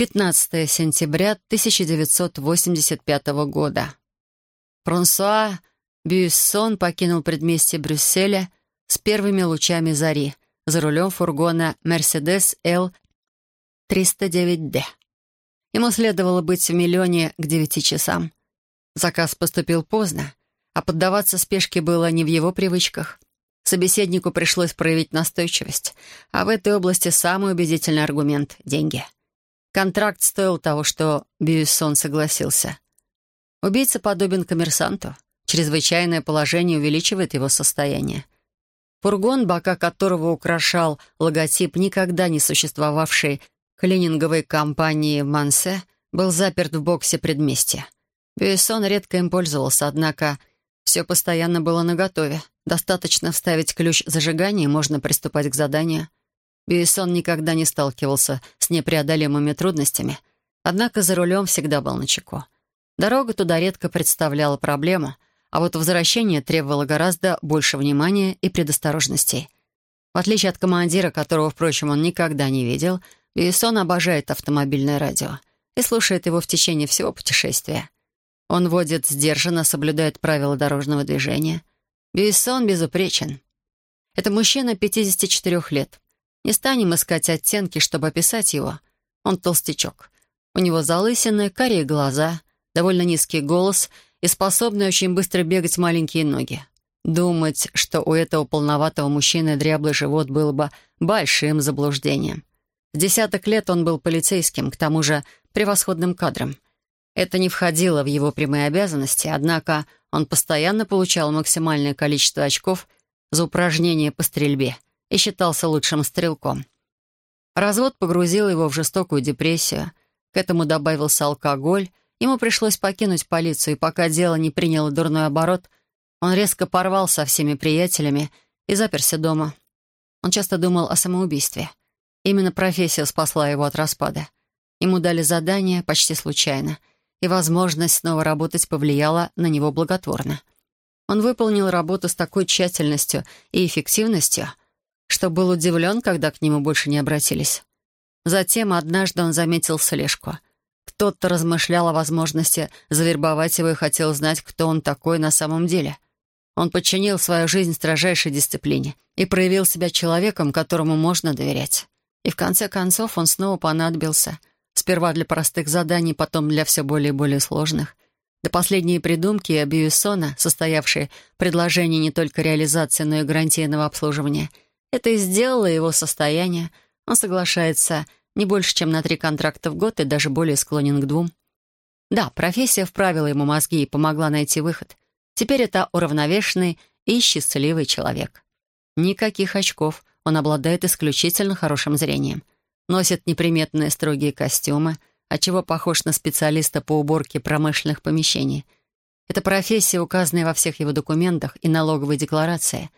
15 сентября 1985 года. Франсуа Бюссон покинул предместье Брюсселя с первыми лучами зари за рулем фургона «Мерседес Л 309Д». Ему следовало быть в миллионе к девяти часам. Заказ поступил поздно, а поддаваться спешке было не в его привычках. Собеседнику пришлось проявить настойчивость, а в этой области самый убедительный аргумент — деньги. Контракт стоил того, что Бьюиссон согласился. Убийца подобен коммерсанту. Чрезвычайное положение увеличивает его состояние. Фургон, бока которого украшал логотип никогда не существовавшей клининговой компании «Мансе», был заперт в боксе предместья. Бьюиссон редко им пользовался, однако все постоянно было наготове. Достаточно вставить ключ зажигания, и можно приступать к заданию. Бьюисон никогда не сталкивался с непреодолимыми трудностями, однако за рулем всегда был начеку. Дорога туда редко представляла проблему, а вот возвращение требовало гораздо больше внимания и предосторожностей. В отличие от командира, которого, впрочем, он никогда не видел, Бьюисон обожает автомобильное радио и слушает его в течение всего путешествия. Он водит сдержанно, соблюдает правила дорожного движения. Бьюисон безупречен. Это мужчина 54 лет. Не станем искать оттенки, чтобы описать его. Он толстячок. У него залысины, карие глаза, довольно низкий голос и способные очень быстро бегать маленькие ноги. Думать, что у этого полноватого мужчины дряблый живот было бы большим заблуждением. В десяток лет он был полицейским, к тому же превосходным кадром — это не входило в его прямые обязанности, однако он постоянно получал максимальное количество очков за упражнения по стрельбе и считался лучшим стрелком. Развод погрузил его в жестокую депрессию. К этому добавился алкоголь. Ему пришлось покинуть полицию, и пока дело не приняло дурной оборот, он резко порвал со всеми приятелями и заперся дома. Он часто думал о самоубийстве. Именно профессия спасла его от распада. Ему дали задание почти случайно — и возможность снова работать повлияла на него благотворно. Он выполнил работу с такой тщательностью и эффективностью, что был удивлен, когда к нему больше не обратились. Затем однажды он заметил слежку. Кто-то размышлял о возможности завербовать его и хотел знать, кто он такой на самом деле. Он подчинил свою жизнь строжайшей дисциплине и проявил себя человеком, которому можно доверять. И в конце концов он снова понадобился — Сперва для простых заданий, потом для все более и более сложных. До последней придумки Бьюиссона, состоявшей в предложении не только реализации, но и гарантийного обслуживания, это и сделало его состояние. Он соглашается не больше, чем на три контракта в год и даже более склонен к двум. Да, профессия вправила ему мозги и помогла найти выход. Теперь это уравновешенный и счастливый человек. Никаких очков, он обладает исключительно хорошим зрением — носит неприметные строгие костюмы, отчего похож на специалиста по уборке промышленных помещений. Это профессия, указанная во всех его документах и налоговой декларации.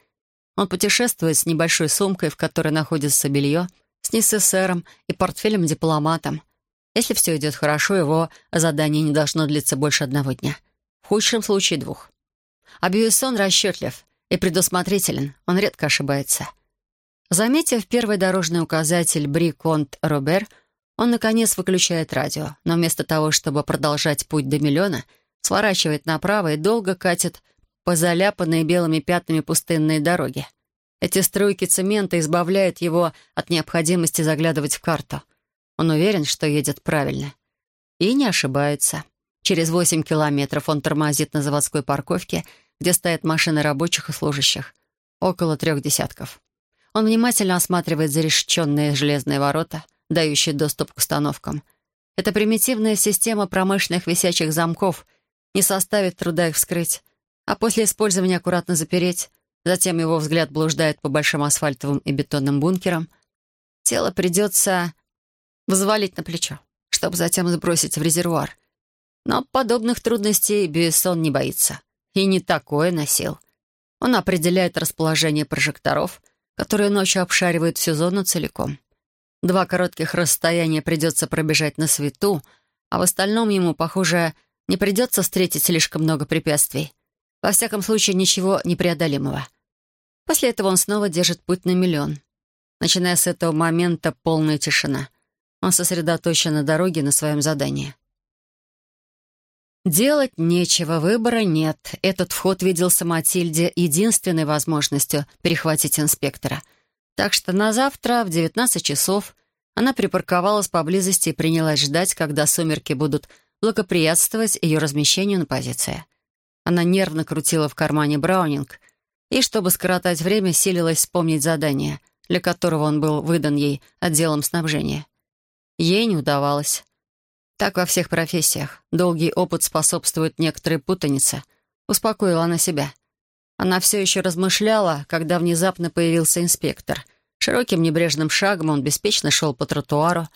Он путешествует с небольшой сумкой, в которой находится белье, с НССРом и портфелем-дипломатом. Если все идет хорошо, его задание не должно длиться больше одного дня. В худшем случае двух. А Бьюисон расчетлив и предусмотрителен, он редко ошибается — Заметив первый дорожный указатель «Бри Конт Робер», он, наконец, выключает радио, но вместо того, чтобы продолжать путь до миллиона, сворачивает направо и долго катит по заляпанной белыми пятнами пустынной дороге. Эти струйки цемента избавляют его от необходимости заглядывать в карту. Он уверен, что едет правильно. И не ошибается. Через восемь километров он тормозит на заводской парковке, где стоят машины рабочих и служащих. Около трех десятков. Он внимательно осматривает зарешеченные железные ворота, дающие доступ к установкам. Это примитивная система промышленных висячих замков. Не составит труда их вскрыть, а после использования аккуратно запереть. Затем его взгляд блуждает по большим асфальтовым и бетонным бункерам. Тело придется взвалить на плечо, чтобы затем сбросить в резервуар. Но подобных трудностей Бюессон не боится. И не такое носил. Он определяет расположение прожекторов — которые ночью обшаривают всю зону целиком. Два коротких расстояния придется пробежать на свету, а в остальном ему, похоже, не придется встретить слишком много препятствий. Во всяком случае, ничего непреодолимого. После этого он снова держит путь на миллион. Начиная с этого момента полная тишина. Он сосредоточен на дороге на своем задании. Делать нечего, выбора нет. Этот вход виделся Матильде единственной возможностью перехватить инспектора. Так что на завтра в 19 часов она припарковалась поблизости и принялась ждать, когда сумерки будут благоприятствовать ее размещению на позиции. Она нервно крутила в кармане Браунинг и, чтобы скоротать время, силилась вспомнить задание, для которого он был выдан ей отделом снабжения. Ей не удавалось. Так во всех профессиях. Долгий опыт способствует некоторой путанице. Успокоила она себя. Она все еще размышляла, когда внезапно появился инспектор. Широким небрежным шагом он беспечно шел по тротуару.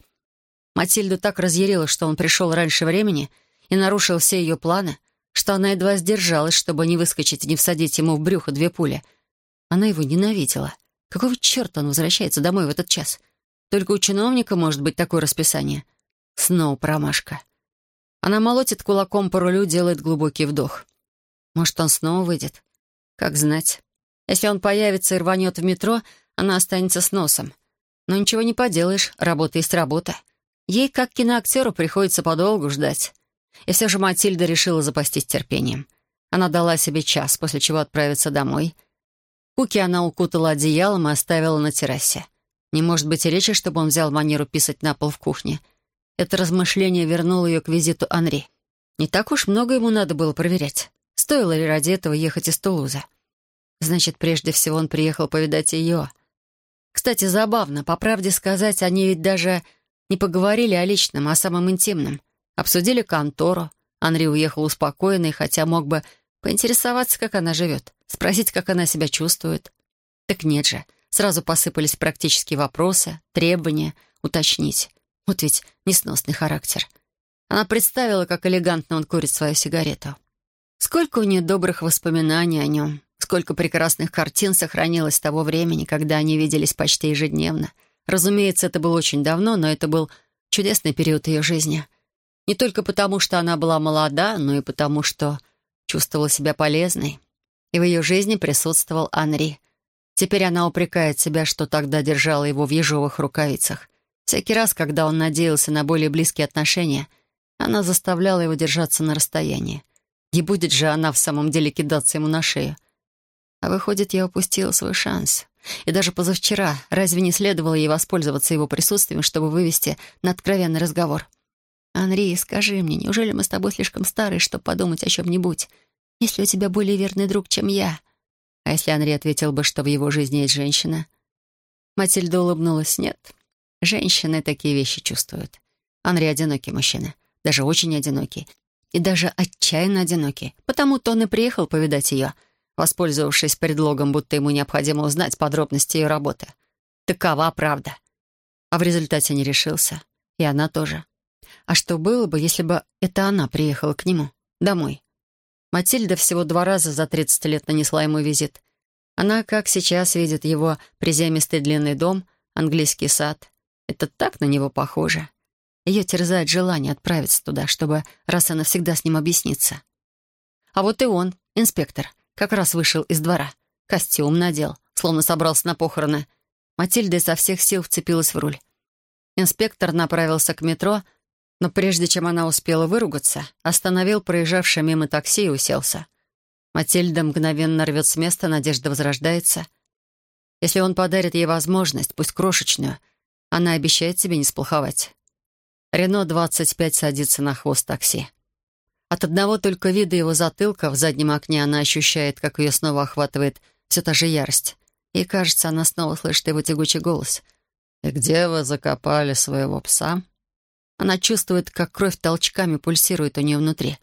Матильду так разъярила, что он пришел раньше времени и нарушил все ее планы, что она едва сдержалась, чтобы не выскочить и не всадить ему в брюхо две пули. Она его ненавидела. Какого черта он возвращается домой в этот час? Только у чиновника может быть такое расписание — Снова промашка. Она молотит кулаком по рулю, делает глубокий вдох. Может, он снова выйдет? Как знать. Если он появится и рванет в метро, она останется с носом. Но ничего не поделаешь, работа есть работа. Ей, как киноактеру, приходится подолгу ждать. И все же Матильда решила запастись терпением. Она дала себе час, после чего отправиться домой. Куки она укутала одеялом и оставила на террасе. Не может быть и речи, чтобы он взял манеру писать на пол в кухне — это размышление вернуло ее к визиту Анри. Не так уж много ему надо было проверять. Стоило ли ради этого ехать из Тулуза? Значит, прежде всего он приехал повидать ее. Кстати, забавно, по правде сказать, они ведь даже не поговорили о личном, а о самом интимном. Обсудили контору. Анри уехал успокоенный, хотя мог бы поинтересоваться, как она живет, спросить, как она себя чувствует. Так нет же, сразу посыпались практические вопросы, требования, уточнить. Вот ведь несносный характер. Она представила, как элегантно он курит свою сигарету. Сколько у нее добрых воспоминаний о нем, сколько прекрасных картин сохранилось того времени, когда они виделись почти ежедневно. Разумеется, это было очень давно, но это был чудесный период ее жизни. Не только потому, что она была молода, но и потому, что чувствовала себя полезной. И в ее жизни присутствовал Анри. Теперь она упрекает себя, что тогда держала его в ежовых рукавицах. Всякий раз, когда он надеялся на более близкие отношения, она заставляла его держаться на расстоянии. Не будет же она в самом деле кидаться ему на шею. А выходит, я упустила свой шанс. И даже позавчера разве не следовало ей воспользоваться его присутствием, чтобы вывести на откровенный разговор? «Анри, скажи мне, неужели мы с тобой слишком старые, чтобы подумать о чем-нибудь? Если у тебя более верный друг, чем я?» А если Анри ответил бы, что в его жизни есть женщина? Матильда улыбнулась. «Нет, Женщины такие вещи чувствуют. Анри одинокий мужчина, даже очень одинокий. И даже отчаянно одинокий. Потому-то он и приехал повидать ее, воспользовавшись предлогом, будто ему необходимо узнать подробности ее работы. Такова правда. А в результате не решился. И она тоже. А что было бы, если бы это она приехала к нему? Домой. Матильда всего два раза за 30 лет нанесла ему визит. Она, как сейчас, видит его приземистый длинный дом, английский сад, это так на него похоже. Ее терзает желание отправиться туда, чтобы раз и навсегда с ним объясниться. А вот и он, инспектор, как раз вышел из двора. Костюм надел, словно собрался на похороны. Матильда изо всех сил вцепилась в руль. Инспектор направился к метро, но прежде чем она успела выругаться, остановил проезжавшее мимо такси и уселся. Матильда мгновенно рвет с места, надежда возрождается. Если он подарит ей возможность, пусть крошечную — она обещает себе не сплоховать. Рено-25 садится на хвост такси. От одного только вида его затылка в заднем окне она ощущает, как ее снова охватывает все та же ярость. И, кажется, она снова слышит его тягучий голос. «И где вы закопали своего пса?» Она чувствует, как кровь толчками пульсирует у нее внутри.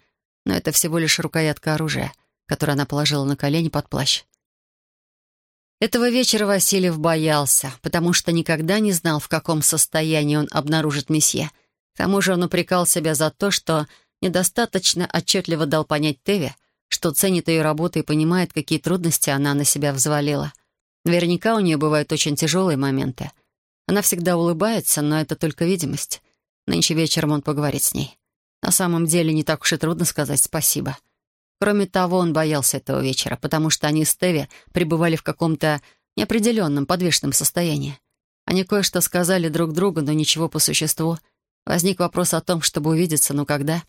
Но это всего лишь рукоятка оружия, которое она положила на колени под плащ. Этого вечера Васильев боялся, потому что никогда не знал, в каком состоянии он обнаружит месье. К тому же он упрекал себя за то, что недостаточно отчетливо дал понять Теве, что ценит ее работу и понимает, какие трудности она на себя взвалила. Наверняка у нее бывают очень тяжелые моменты. Она всегда улыбается, но это только видимость. Нынче вечером он поговорит с ней. На самом деле не так уж и трудно сказать спасибо. — Кроме того, он боялся этого вечера, потому что они с Теви пребывали в каком-то неопределенном подвешенном состоянии. Они кое-что сказали друг другу, но ничего по существу. Возник вопрос о том, чтобы увидеться, но когда?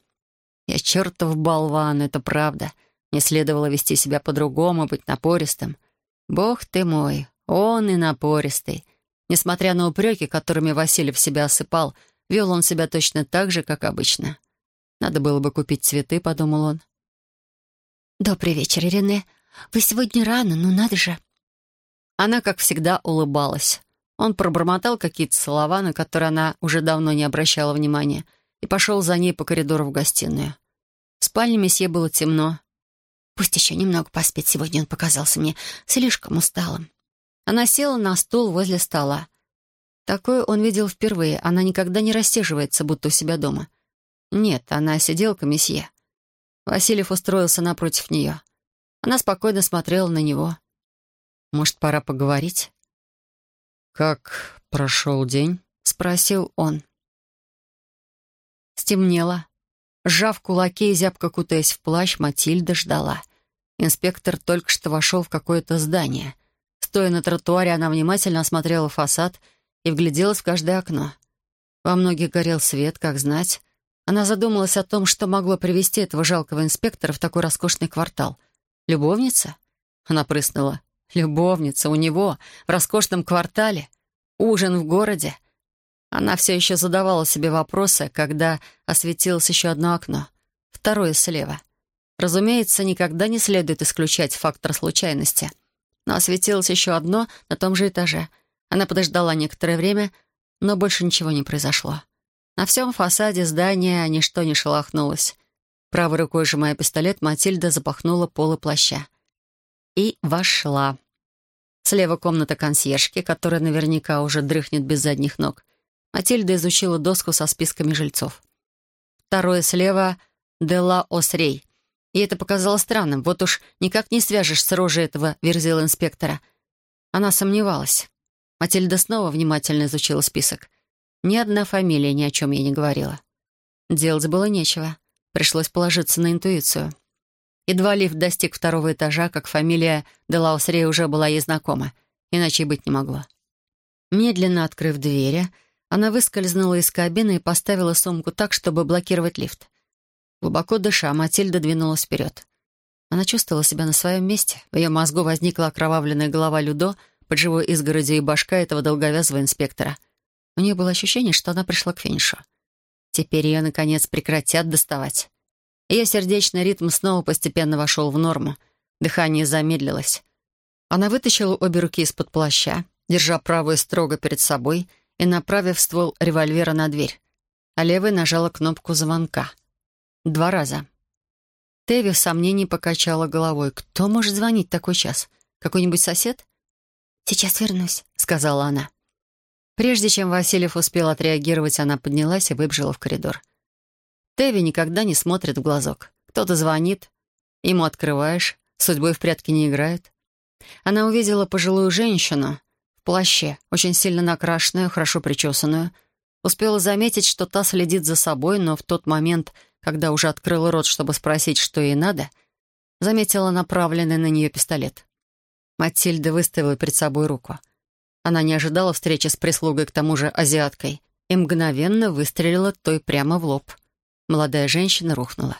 Я чертов болван, это правда. Не следовало вести себя по-другому, быть напористым. Бог ты мой, он и напористый. Несмотря на упреки, которыми Васильев себя осыпал, вел он себя точно так же, как обычно. Надо было бы купить цветы, подумал он. «Добрый вечер, Рене. Вы сегодня рано, ну надо же». Она, как всегда, улыбалась. Он пробормотал какие-то слова, на которые она уже давно не обращала внимания, и пошел за ней по коридору в гостиную. В спальне месье было темно. «Пусть еще немного поспит. Сегодня он показался мне слишком усталым». Она села на стул возле стола. Такое он видел впервые. Она никогда не рассиживается, будто у себя дома. Нет, она сиделка месье. Васильев устроился напротив нее. Она спокойно смотрела на него. «Может, пора поговорить?» «Как прошел день?» — спросил он. Стемнело. Сжав кулаки и зябко кутаясь в плащ, Матильда ждала. Инспектор только что вошел в какое-то здание. Стоя на тротуаре, она внимательно осмотрела фасад и вгляделась в каждое окно. Во многих горел свет, как знать. Она задумалась о том, что могло привести этого жалкого инспектора в такой роскошный квартал. «Любовница?» Она прыснула. Любовница у него, в роскошном квартале, ужин в городе. Она все еще задавала себе вопросы, когда осветилось еще одно окно, второе слева. Разумеется, никогда не следует исключать фактор случайности. Но осветилось еще одно на том же этаже. Она подождала некоторое время, но больше ничего не произошло. На всем фасаде здания ничто не шелохнулось. Правой рукой, сжимая пистолет, Матильда запахнула полы плаща. И вошла. Слева комната консьержки, которая наверняка уже дрыхнет без задних ног. Матильда изучила доску со списками жильцов. Второе слева — Дела Осрей. И это показалось странным. Вот уж никак не свяжешь с рожей этого верзила инспектора. Она сомневалась. Матильда снова внимательно изучила список. Ни одна фамилия ни о чем ей не говорила. Делать было нечего. Пришлось положиться на интуицию. Едва лифт достиг второго этажа, как фамилия Делаусрей уже была ей знакома, иначе быть не могло. Медленно открыв двери, она выскользнула из кабины и поставила сумку так, чтобы блокировать лифт. Глубоко дыша, Матильда двинулась вперед. Она чувствовала себя на своем месте. В ее мозгу возникла окровавленная голова Людо под живой изгородью и башка этого долговязого инспектора. У нее было ощущение, что она пришла к финишу. Теперь ее, наконец, прекратят доставать. Ее сердечный ритм снова постепенно вошел в норму. Дыхание замедлилось. Она вытащила обе руки из-под плаща, держа правую строго перед собой и направив ствол револьвера на дверь, а левой нажала кнопку звонка. Два раза. Теви в сомнении покачала головой. «Кто может звонить такой час? Какой-нибудь сосед?» «Сейчас вернусь», — сказала она. Прежде чем Васильев успел отреагировать, она поднялась и выбежала в коридор. Теви никогда не смотрит в глазок. Кто-то звонит, ему открываешь, судьбой в прятки не играет. Она увидела пожилую женщину в плаще, очень сильно накрашенную, хорошо причесанную. Успела заметить, что та следит за собой, но в тот момент, когда уже открыла рот, чтобы спросить, что ей надо, заметила направленный на нее пистолет. Матильда выставила перед собой руку. Она не ожидала встречи с прислугой, к тому же азиаткой, и мгновенно выстрелила той прямо в лоб. Молодая женщина рухнула.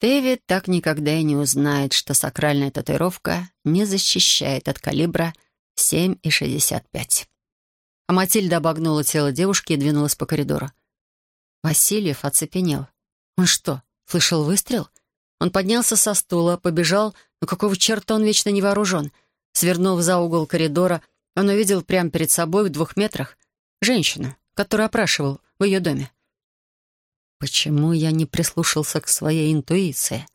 Дэвид так никогда и не узнает, что сакральная татуировка не защищает от калибра 7,65. А Матильда обогнула тело девушки и двинулась по коридору. Васильев оцепенел. Он что, слышал выстрел? Он поднялся со стула, побежал, но какого черта он вечно не вооружен? Свернув за угол коридора, он увидел прямо перед собой в двух метрах женщину, которую опрашивал в ее доме. Почему я не прислушался к своей интуиции?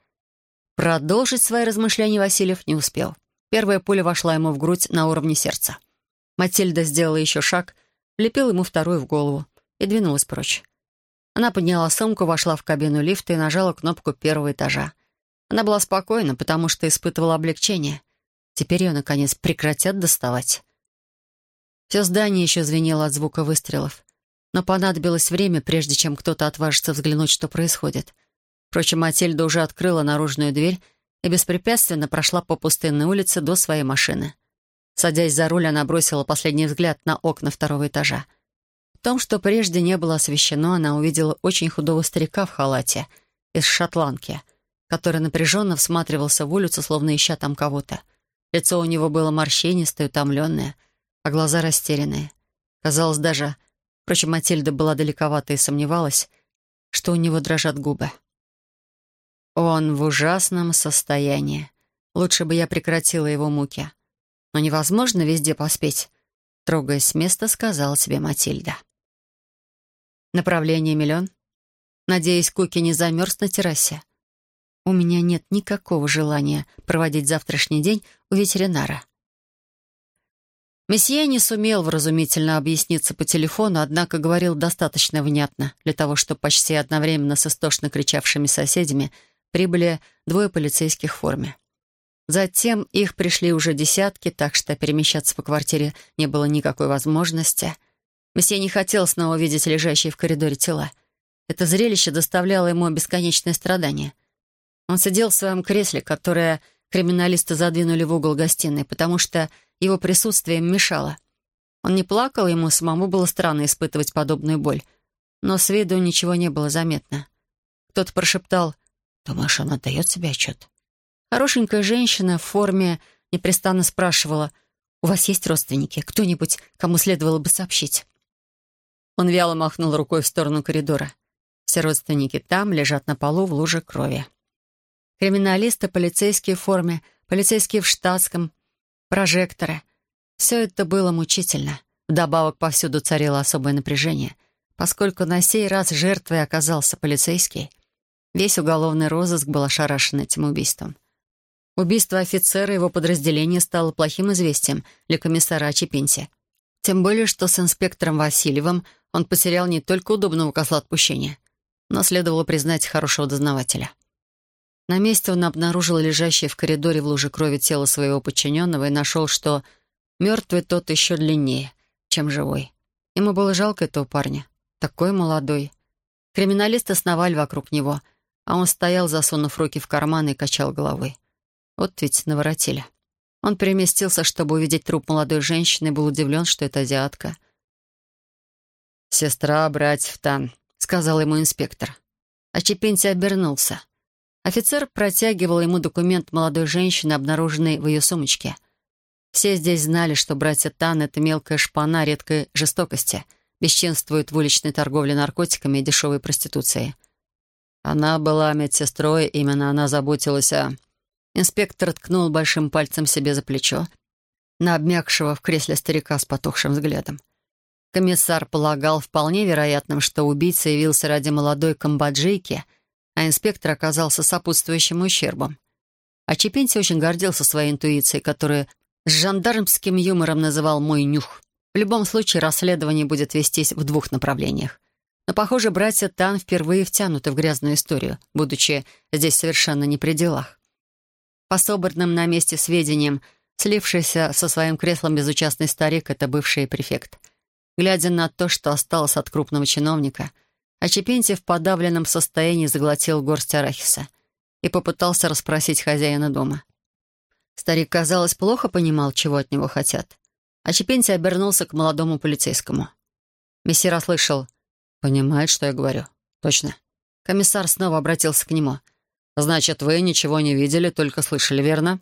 Продолжить свои размышления Васильев не успел. Первая пуля вошла ему в грудь на уровне сердца. Матильда сделала еще шаг, влепила ему вторую в голову и двинулась прочь. Она подняла сумку, вошла в кабину лифта и нажала кнопку первого этажа. Она была спокойна, потому что испытывала облегчение. Теперь ее, наконец, прекратят доставать. Все здание еще звенело от звука выстрелов но понадобилось время, прежде чем кто-то отважится взглянуть, что происходит. Впрочем, Матильда уже открыла наружную дверь и беспрепятственно прошла по пустынной улице до своей машины. Садясь за руль, она бросила последний взгляд на окна второго этажа. Том, что прежде не было освещено, она увидела очень худого старика в халате из шотландки, который напряженно всматривался в улицу, словно ища там кого-то. Лицо у него было морщинистое, утомленное, а глаза растерянные. Казалось даже, впрочем, Матильда была далековата и сомневалась, что у него дрожат губы. Он в ужасном состоянии. Лучше бы я прекратила его муки. Но невозможно везде поспеть. Трогаясь с места, сказала себе Матильда. Направление миллион. Надеюсь, Куки не замерз на террасе. У меня нет никакого желания проводить завтрашний день у ветеринара. Месье не сумел вразумительно объясниться по телефону, однако говорил достаточно внятно для того, чтобы почти одновременно с истошно кричавшими соседями прибыли двое полицейских в форме. Затем их пришли уже десятки, так что перемещаться по квартире не было никакой возможности. Месье не хотел снова видеть лежащие в коридоре тела. Это зрелище доставляло ему бесконечное страдание. Он сидел в своем кресле, которое криминалисты задвинули в угол гостиной, потому что его присутствие им мешало. Он не плакал, ему самому было странно испытывать подобную боль, но с виду ничего не было заметно. Кто-то прошептал «Думаешь, он отдает себе отчет?» Хорошенькая женщина в форме непрестанно спрашивала, «У вас есть родственники? Кто-нибудь, кому следовало бы сообщить?» Он вяло махнул рукой в сторону коридора. Все родственники там лежат на полу в луже крови. Криминалисты, полицейские в форме, полицейские в штатском, прожекторы. Все это было мучительно. Вдобавок повсюду царило особое напряжение, поскольку на сей раз жертвой оказался полицейский. Весь уголовный розыск был ошарашен этим убийством. Убийство офицера его подразделения стало плохим известием для комиссара Ачепинти. Тем более, что с инспектором Васильевым он потерял не только удобного козла отпущения, но следовало признать хорошего дознавателя. На месте он обнаружил лежащее в коридоре в луже крови тело своего подчиненного и нашел, что мертвый тот еще длиннее, чем живой. Ему было жалко этого парня. Такой молодой. Криминалисты сновали вокруг него, а он стоял, засунув руки в карманы и качал головой. Вот ведь наворотили. Он переместился, чтобы увидеть труп молодой женщины, и был удивлен, что это азиатка. «Сестра братьев Тан», — сказал ему инспектор. А Чепенти обернулся. Офицер протягивал ему документ молодой женщины, обнаруженный в ее сумочке. Все здесь знали, что братья Тан — это мелкая шпана редкой жестокости, бесчинствует в уличной торговле наркотиками и дешевой проституцией. Она была медсестрой, именно она заботилась о... Инспектор ткнул большим пальцем себе за плечо, на обмякшего в кресле старика с потухшим взглядом. Комиссар полагал вполне вероятным, что убийца явился ради молодой камбоджийки, а инспектор оказался сопутствующим ущербом. А Чепинти очень гордился своей интуицией, которую с жандармским юмором называл «мой нюх». В любом случае расследование будет вестись в двух направлениях. Но, похоже, братья Тан впервые втянуты в грязную историю, будучи здесь совершенно не при делах. По собранным на месте сведениям, слившийся со своим креслом безучастный старик — это бывший префект. Глядя на то, что осталось от крупного чиновника, Ачепентий в подавленном состоянии заглотил горсть арахиса и попытался расспросить хозяина дома. Старик, казалось, плохо понимал, чего от него хотят. Ачепентий обернулся к молодому полицейскому. Мессир расслышал. «Понимает, что я говорю?» «Точно». Комиссар снова обратился к нему — «Значит, вы ничего не видели, только слышали, верно?»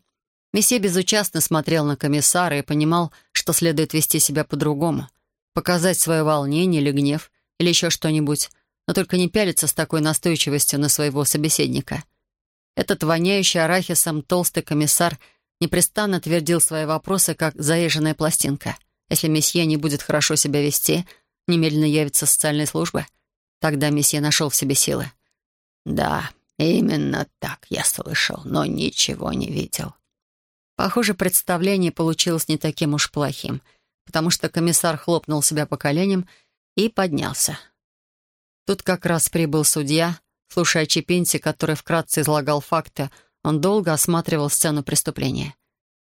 Месье безучастно смотрел на комиссара и понимал, что следует вести себя по-другому. Показать свое волнение или гнев, или еще что-нибудь, но только не пялиться с такой настойчивостью на своего собеседника. Этот воняющий арахисом толстый комиссар непрестанно твердил свои вопросы, как заезженная пластинка. Если месье не будет хорошо себя вести, немедленно явится социальная служба. Тогда месье нашел в себе силы. «Да, «Именно так я слышал, но ничего не видел». Похоже, представление получилось не таким уж плохим, потому что комиссар хлопнул себя по коленям и поднялся. Тут как раз прибыл судья. Слушая Чепинти, который вкратце излагал факты, он долго осматривал сцену преступления.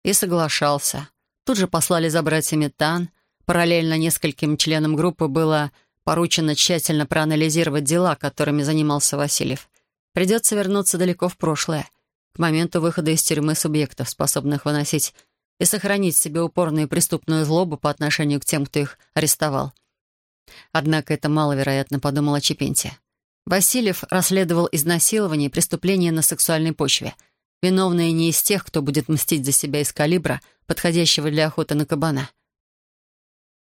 И соглашался. Тут же послали за братьями Тан. Параллельно нескольким членам группы было поручено тщательно проанализировать дела, которыми занимался Васильев. Придется вернуться далеко в прошлое, к моменту выхода из тюрьмы субъектов, способных выносить и сохранить себе упорную и преступную злобу по отношению к тем, кто их арестовал. Однако это маловероятно, подумала Чепенти. Васильев расследовал изнасилование и преступления на сексуальной почве. Виновные не из тех, кто будет мстить за себя из калибра, подходящего для охоты на кабана.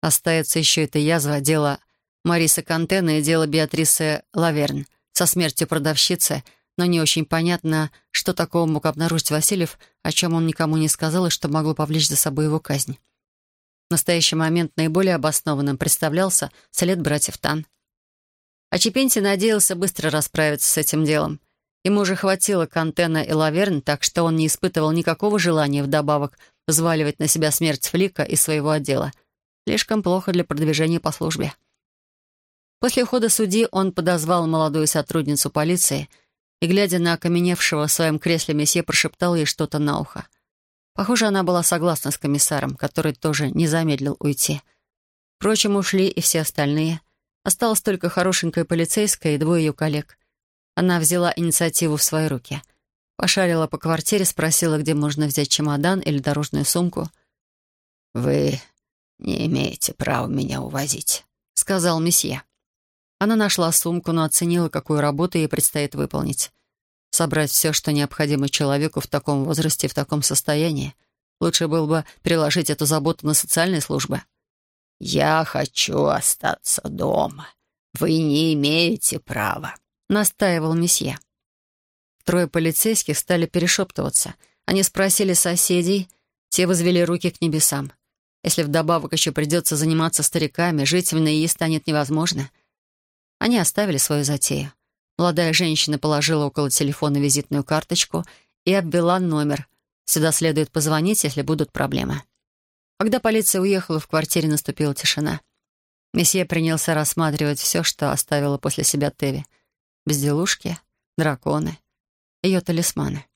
Остается еще эта язва, дело Марисы Кантена и дело Беатрисы Лаверн со смертью продавщицы, но не очень понятно, что такого мог обнаружить Васильев, о чем он никому не сказал и что могло повлечь за собой его казнь. В настоящий момент наиболее обоснованным представлялся след братьев Тан. А Чепенти надеялся быстро расправиться с этим делом. Ему уже хватило Кантена и Лаверн, так что он не испытывал никакого желания вдобавок взваливать на себя смерть Флика и своего отдела. Слишком плохо для продвижения по службе. После ухода судьи он подозвал молодую сотрудницу полиции и, глядя на окаменевшего в своем кресле месье, прошептал ей что-то на ухо. Похоже, она была согласна с комиссаром, который тоже не замедлил уйти. Впрочем, ушли и все остальные. Осталась только хорошенькая полицейская и двое ее коллег. Она взяла инициативу в свои руки. Пошарила по квартире, спросила, где можно взять чемодан или дорожную сумку. «Вы не имеете права меня увозить», — сказал месье. Она нашла сумку, но оценила, какую работу ей предстоит выполнить. Собрать все, что необходимо человеку в таком возрасте и в таком состоянии. Лучше было бы переложить эту заботу на социальные службы. «Я хочу остаться дома. Вы не имеете права», — настаивал месье. Трое полицейских стали перешептываться. Они спросили соседей, те возвели руки к небесам. Если вдобавок еще придется заниматься стариками, жить в НИИ станет невозможно — они оставили свою затею. Молодая женщина положила около телефона визитную карточку и обвела номер. Сюда следует позвонить, если будут проблемы. Когда полиция уехала, в квартире наступила тишина. Месье принялся рассматривать все, что оставила после себя Теви. Безделушки, драконы, ее талисманы.